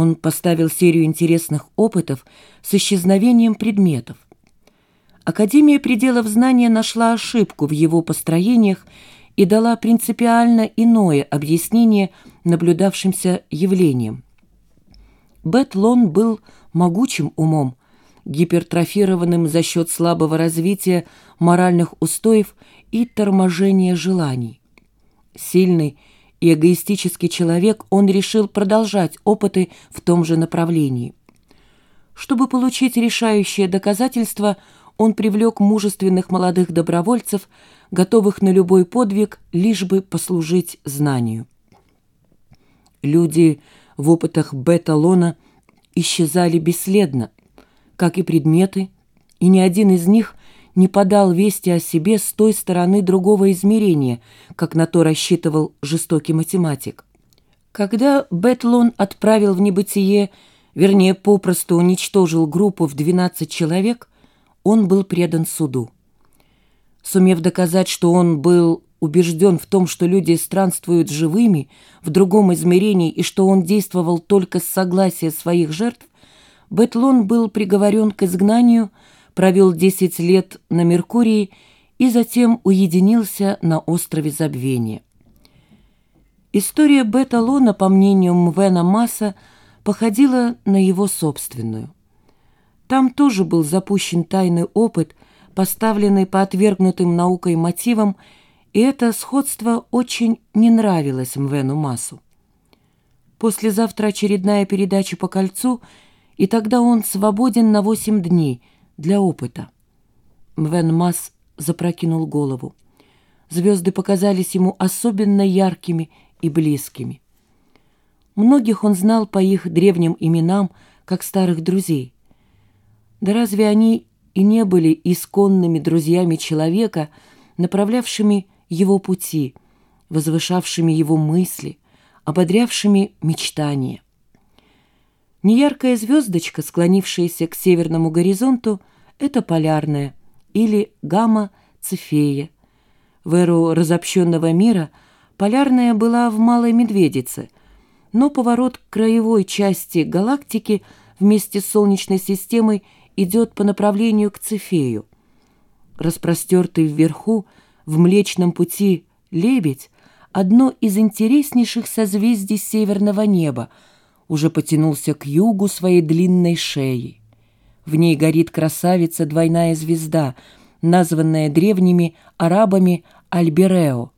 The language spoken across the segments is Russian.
Он поставил серию интересных опытов с исчезновением предметов. Академия пределов знания нашла ошибку в его построениях и дала принципиально иное объяснение наблюдавшимся явлениям. Бет Лон был могучим умом, гипертрофированным за счет слабого развития моральных устоев и торможения желаний. Сильный и эгоистический человек, он решил продолжать опыты в том же направлении. Чтобы получить решающее доказательство, он привлек мужественных молодых добровольцев, готовых на любой подвиг, лишь бы послужить знанию. Люди в опытах бета-лона исчезали бесследно, как и предметы, и ни один из них не подал вести о себе с той стороны другого измерения, как на то рассчитывал жестокий математик. Когда Бетлон отправил в небытие, вернее, попросту уничтожил группу в 12 человек, он был предан суду. Сумев доказать, что он был убежден в том, что люди странствуют живыми в другом измерении и что он действовал только с согласия своих жертв, Бетлон был приговорен к изгнанию, провел 10 лет на Меркурии и затем уединился на острове Забвения. История Беталона, по мнению Мвена Масса, походила на его собственную. Там тоже был запущен тайный опыт, поставленный по отвергнутым наукой мотивам, и это сходство очень не нравилось Мвену Массу. Послезавтра очередная передача по кольцу, и тогда он свободен на восемь дней для опыта. Мвен Масс запрокинул голову. Звезды показались ему особенно яркими и близкими. Многих он знал по их древним именам, как старых друзей. Да разве они и не были исконными друзьями человека, направлявшими его пути, возвышавшими его мысли, ободрявшими мечтания? Неяркая звездочка, склонившаяся к северному горизонту, это полярная или гамма-цефея. В эру разобщенного мира полярная была в Малой Медведице, но поворот к краевой части галактики вместе с Солнечной системой идет по направлению к Цефею. Распростертый вверху, в Млечном пути, лебедь — одно из интереснейших созвездий северного неба, уже потянулся к югу своей длинной шеей. В ней горит красавица двойная звезда, названная древними арабами Альберео.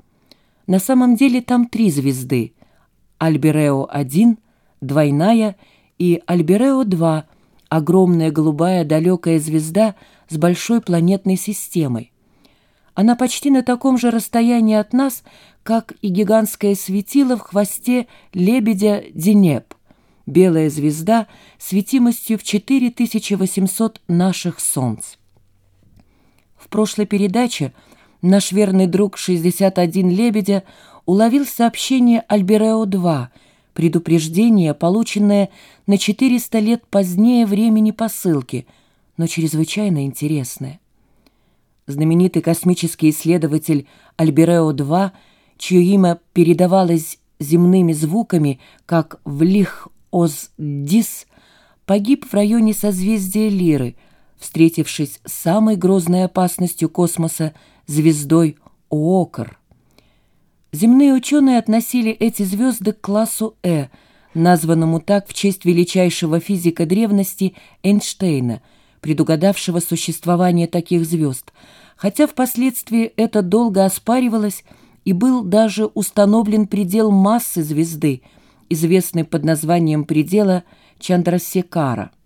На самом деле там три звезды — Альберео-1, двойная, и Альберео-2, огромная голубая далекая звезда с большой планетной системой. Она почти на таком же расстоянии от нас, как и гигантское светило в хвосте лебедя Динеп, белая звезда светимостью в 4800 наших солнц. В прошлой передаче наш верный друг 61 Лебедя уловил сообщение Альберео-2, предупреждение, полученное на 400 лет позднее времени посылки, но чрезвычайно интересное. Знаменитый космический исследователь Альберео-2, чье имя передавалось земными звуками, как в Лих-Оз-Дис, погиб в районе созвездия Лиры, встретившись с самой грозной опасностью космоса звездой Оокр. Земные ученые относили эти звезды к классу Э, названному так в честь величайшего физика древности Эйнштейна, предугадавшего существование таких звезд, хотя впоследствии это долго оспаривалось и был даже установлен предел массы звезды, известный под названием предела Чандрасекара –